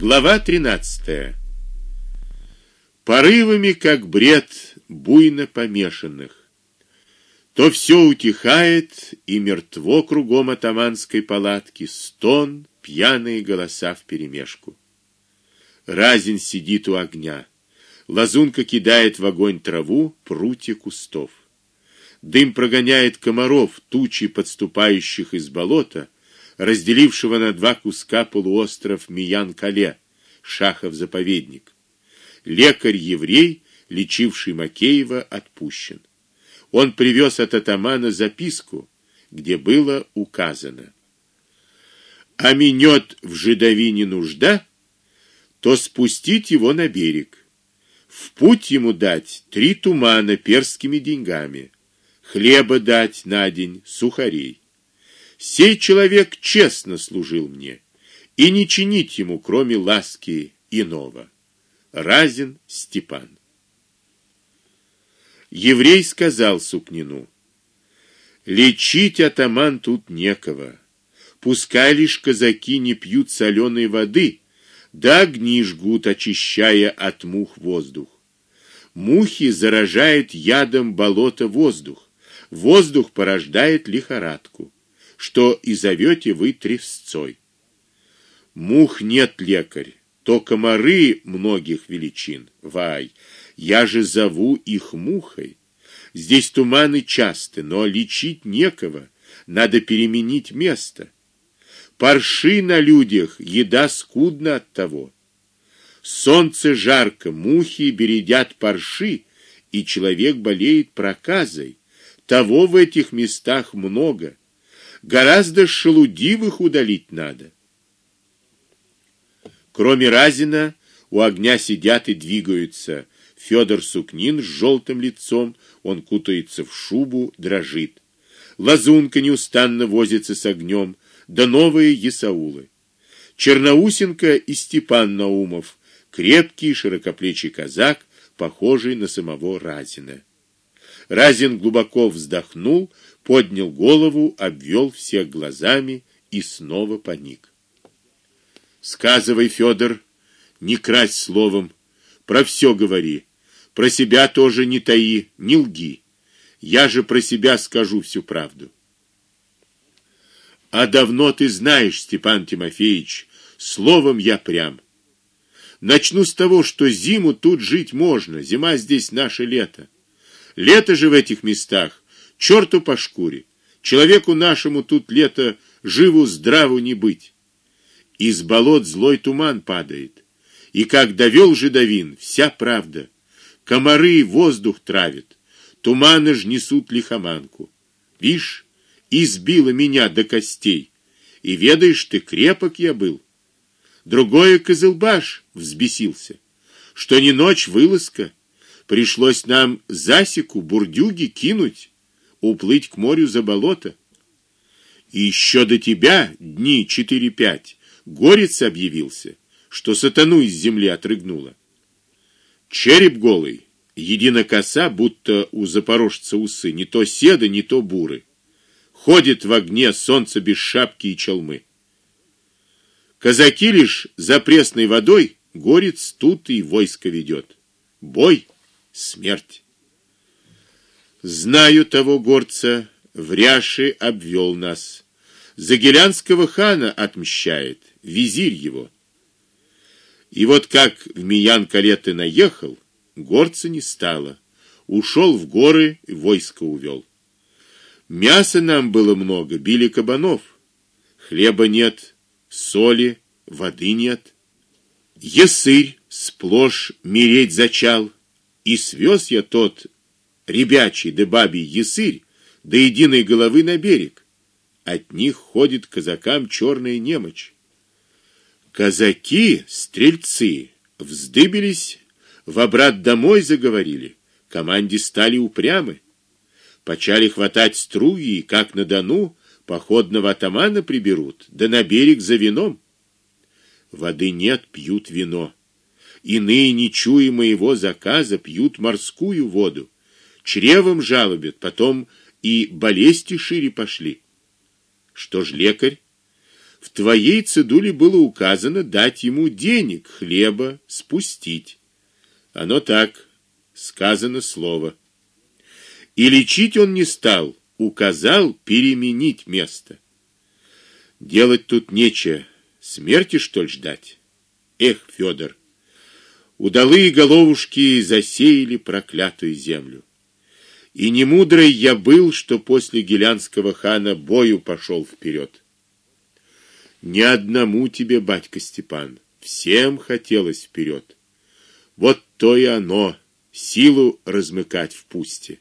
Глава 13. Порывами, как бред буйно помешанных. То все утихает, и мертво кругом атаманской палатки, стон, пьяные голоса вперемешку. Разин сидит у огня. Лазунка кидает в огонь траву, прутья кустов. Дым прогоняет комаров, тучи подступающих из болота разделившего на два куска полуостров Миян-Кале, Шахов заповедник. Лекарь-еврей, лечивший Макеева, отпущен. Он привез от атамана записку, где было указано: "А минет в жидовине нужда, то спустить его на берег. В путь ему дать три тумана перскими деньгами, хлеба дать на день, сухарей. Сей человек честно служил мне, и не чинить ему, кроме ласки иного. Разин Степан. Еврей сказал Сукнину: "Лечить атаман тут некого. Пускай лишь казаки не пьют соленой воды, да огни жгут, очищая от мух воздух. Мухи заражают ядом болота воздух. Воздух порождает лихорадку что и зовете вы тресцой. Мух нет, лекарь, то комары многих величин. Вай, я же зову их мухой. Здесь туманы часты, но лечить некого, надо переменить место. Парши на людях, еда скудна от того. Солнце жарко, мухи бередят парши, и человек болеет проказой. Того в этих местах много гораздо шелудивых удалить надо. Кроме Разина, у огня сидят и двигаются Федор Сукнин с желтым лицом, он кутается в шубу, дрожит. Лазунка неустанно возится с огнем, да новые Исаулы. Черноусенко и Степан Наумов, крепкий широкоплечий казак, похожий на самого Разина. Разин глубоко вздохнул, поднял голову, обвел всех глазами и снова поник. Сказывай, Федор, не крась словом, про все говори. Про себя тоже не таи, не лги. Я же про себя скажу всю правду. А давно ты знаешь, Степан Тимофеевич, словом я прям. Начну с того, что зиму тут жить можно, зима здесь наше лето. Лето же в этих местах черту по шкуре. Человеку нашему тут лето живу здраву не быть. Из болот злой туман падает, и как довел жидовин, вся правда. Комары воздух травят, туманы ж несут лихоманку. Вишь, избило меня до костей. И ведаешь ты, крепок я был. Другое Кызылбаш взбесился, что не ночь вылазка, пришлось нам засеку бурдюги кинуть уплыть к морю за болото. И еще до тебя дни четыре-пять горец объявился, что сатану из земли отрыгнуло. Череп голый, едино коса, будто у запорожца усы, не то седа, не то буры. Ходит в огне солнце без шапки и челмы. Казаки лишь за пресной водой, горец тут и войско ведет. Бой, смерть. Знаю того горца, в ряше обвел нас. Загелянского хана отмщает, визирь его. И вот как в Миян-Калеты наехал, горца не стало. Ушел в горы и войско увел. Мяса нам было много, били кабанов. Хлеба нет, соли, воды нет. Есырь сплошь мереть зачал, и свез я тот ребячий да бабий ясырь до единой головы на берег. От них ходит казакам черная немочь. Казаки, стрельцы, вздыбились, в обрат домой заговорили. Команде стали упрямы. Почали хватать струги, и как на Дону походного атамана приберут, да на берег за вином. Воды нет, пьют вино. Иные, не чуя моего заказа, пьют морскую воду чревом жалобят, потом и болезни шире пошли. Что ж лекарь? В твоей цедуле было указано дать ему денег, хлеба, спустить. Оно так, сказано слово. И лечить он не стал, указал переменить место. Делать тут нечего, смерти что ли ждать? Эх, Федор, удалые головушки засеяли проклятую землю. И не мудрый я был, что после гелянского хана бою пошел вперед. Ни одному тебе, батька Степан, всем хотелось вперед. Вот то и оно, силу размыкать в пусте.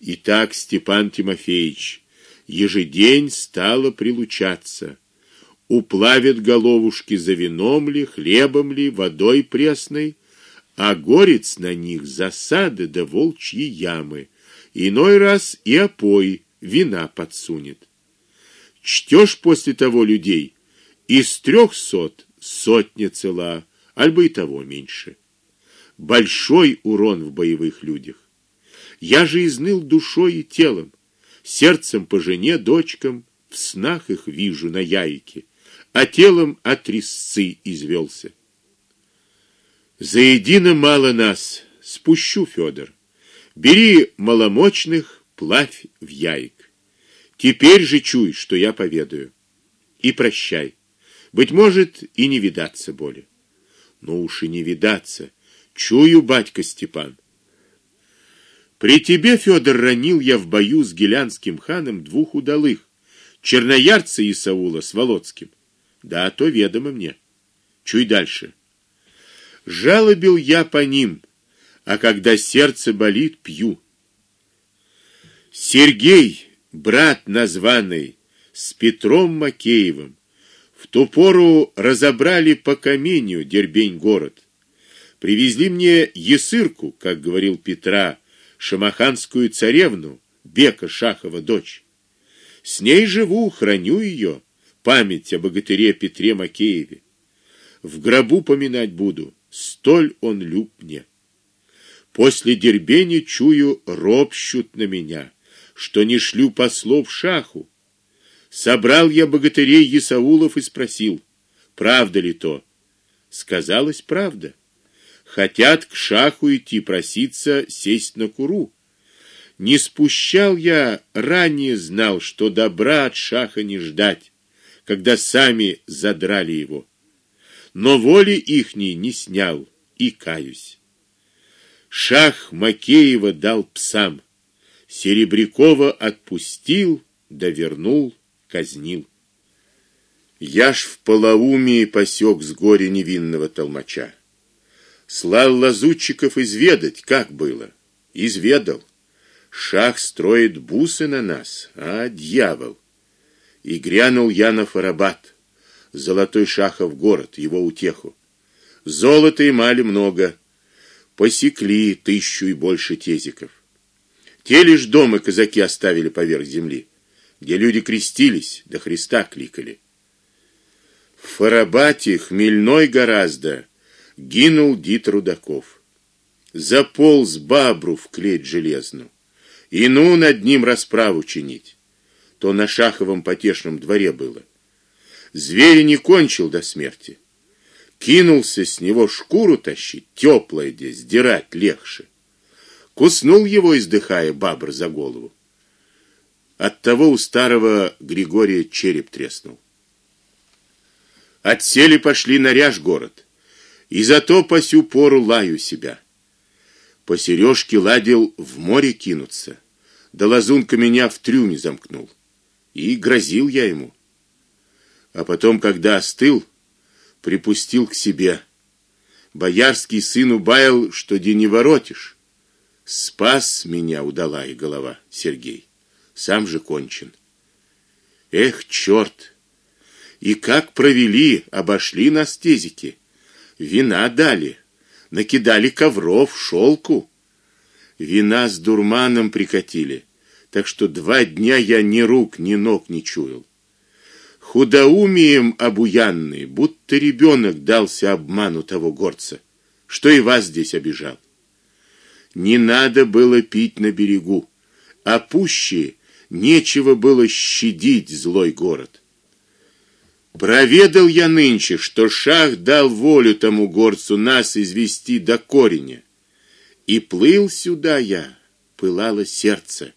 Итак, Степан Тимофеевич, ежедень стало прилучаться. Уплавят головушки за вином ли, хлебом ли, водой пресной, а горец на них засады да волчьи ямы. Иной раз и опой вина подсунет. Чтёшь после того людей из трехсот сотня цела, альбо и того меньше. Большой урон в боевых людях. Я же изныл душой и телом сердцем по жене, дочкам, в снах их вижу на яйке, а телом от резцы извелся. Заедино мало нас, спущу, Федор. Бери маломочных, плавь в яйк. Теперь же чуй, что я поведаю. И прощай. Быть может, и не видаться более. Ну уж и не видаться. Чую, батька Степан. При тебе, Федор, ранил я в бою с гелянским ханом двух удалых, черноярца и Саула с Володским. Да, то ведомо мне. Чуй дальше. Жалобил я по ним, а когда сердце болит, пью. Сергей, брат названный, с Петром Макеевым в ту пору разобрали по каменью Дербень город. Привезли мне есырку, как говорил Петра, шамаханскую царевну, Бека Шахова дочь. С ней живу, храню ее, память о богатыре Петре Макееве. В гробу поминать буду, столь он люб мне. После дербени чую ропщут на меня, что не шлю послов шаху. Собрал я богатырей Есаулов и спросил: правда ли то? Сказалось правда. Хотят к шаху идти проситься сесть на куру. Не спущал я, ранее знал, что добра от шаха не ждать, когда сами задрали его. Но воли ихней не снял и каюсь. Шах Макеева дал псам, Серебрякова отпустил, да вернул, казнил. Я ж в полоумии посек с горя невинного толмача слал лазутчиков изведать, как было. Изведал. Шах строит бусы на нас, а дьявол. И грянул я на Фарабат, золотой шахов город, его утеху. Золота и мали много. Посекли тысячу и больше тезиков. Те лишь дома казаки оставили поверх земли, где люди крестились, до Христа кликали. В Фарабате хмельной гораздо гинул Дит Рудаков. Заполз бабру в клеть железную. И ну над ним расправу чинить. То на шаховом потешном дворе было. Зверь не кончил до смерти. Кинулся с него шкуру тащить, теплое здесь, сдирать легче. Куснул его, издыхая, бабр за голову. От того у старого Григория череп треснул. Отсели пошли на ряж город и зато по сю пору лаю себя. По сережке ладил в море кинуться. Да лазунка меня в трюме замкнул. И грозил я ему. А потом, когда остыл, припустил к себе. Боярский сын убаял, что де не воротишь. Спас меня удала и голова Сергей. Сам же кончен. Эх, черт! И как провели, обошли нас тезики вина дали, накидали ковров, шелку. Вина с дурманом прикатили, так что два дня я ни рук, ни ног не чуял. Худоумием обуянный, будто ребенок дался обману того горца, что и вас здесь обижал. Не надо было пить на берегу, а пуще нечего было щадить злой город. Проведал я нынче, что шах дал волю тому горцу нас извести до кореня. И плыл сюда я, пылало сердце.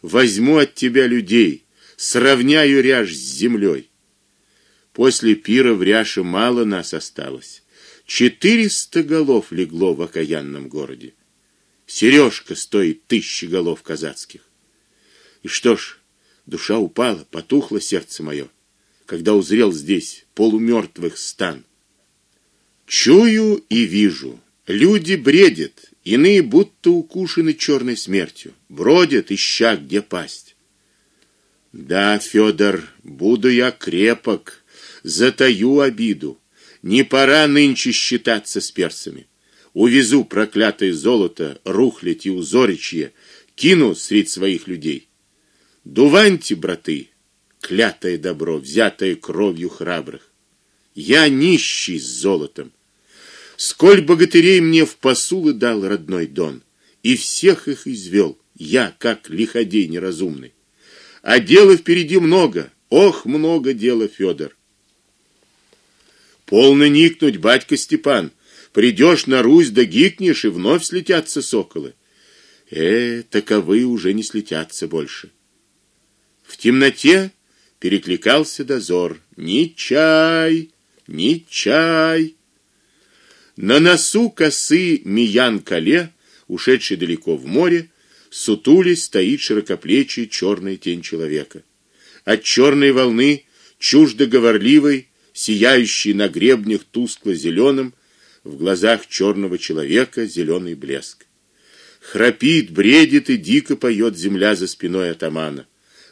Возьму от тебя людей, сравняю ряж с землей. После пира в ряше мало нас осталось. Четыреста голов легло в окаянном городе. Сережка стоит тысячи голов казацких. И что ж, душа упала, потухло сердце мое когда узрел здесь полумертвых стан. Чую и вижу, люди бредят, иные будто укушены черной смертью, бродят ища где пасть. Да, Федор, буду я крепок, затаю обиду. Не пора нынче считаться с персами. Увезу проклятое золото, рухлядь и узоричье, кину среди своих людей. Дуваньте, браты, клятое добро, взятое кровью храбрых. Я нищий с золотом. Сколь богатырей мне в посулы дал родной Дон, и всех их извел я, как лиходей неразумный. А дела впереди много, ох, много дела, Федор. Полно никнуть, батька Степан. Придешь на Русь да гикнешь, и вновь слетятся соколы. Э, таковы уже не слетятся больше. В темноте перекликался дозор. Ни чай, ни чай. На носу косы Миян-Кале, ушедший далеко в море, сутулись стоит широкоплечий черный тень человека. От черной волны, чуждо говорливой, сияющей на гребнях тускло зеленым в глазах черного человека зеленый блеск. Храпит, бредит и дико поет земля за спиной атамана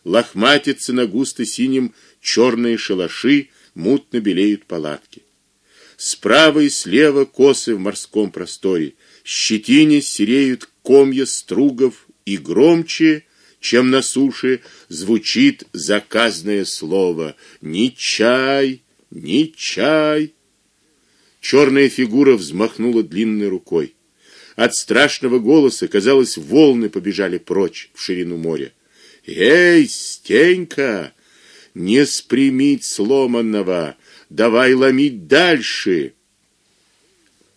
лохматятся на густо синем черные шалаши, мутно белеют палатки. Справа и слева косы в морском просторе, щетине сереют комья стругов и громче, чем на суше, звучит заказное слово: "Ни чай, ни чай". Черная фигура взмахнула длинной рукой. От страшного голоса, казалось, волны побежали прочь в ширину моря. Эй, Стенька, не спрямить сломанного, давай ломить дальше.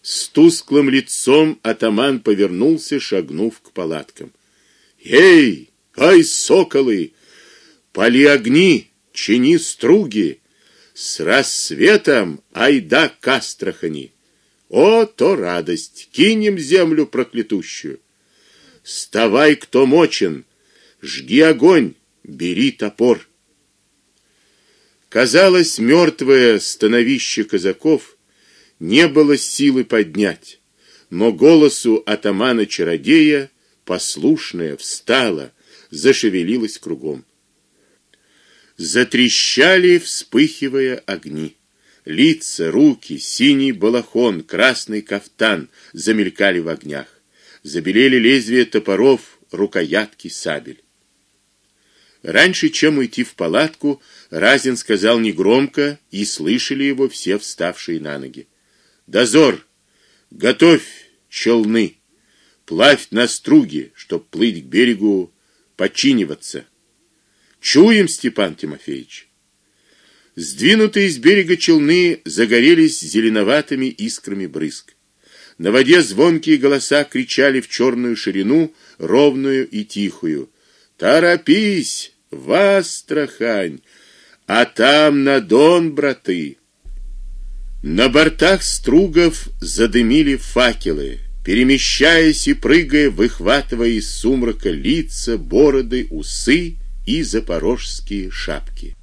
С тусклым лицом атаман повернулся, шагнув к палаткам. Эй, ай, соколы, пали огни, чини струги, с рассветом айда к Астрахани. О, то радость, кинем землю проклятущую. Вставай, кто мочен, Жги огонь, бери топор. Казалось, мертвое становище казаков не было силы поднять, но голосу атамана чародея послушное встало, зашевелилось кругом. Затрещали, вспыхивая огни. Лица, руки, синий балахон, красный кафтан замелькали в огнях. Забелели лезвия топоров, рукоятки сабель. Раньше, чем уйти в палатку, Разин сказал негромко, и слышали его все вставшие на ноги: "Дозор, готовь челны, плавь на струги, чтоб плыть к берегу, починиваться. Чуем, Степан Тимофеевич". Сдвинутые с берега челны загорелись зеленоватыми искрами брызг. На воде звонкие голоса кричали в черную ширину, ровную и тихую: "Торопись!" в Астрахань, а там на Дон, браты. На бортах стругов задымили факелы, перемещаясь и прыгая, выхватывая из сумрака лица, бороды, усы и запорожские шапки.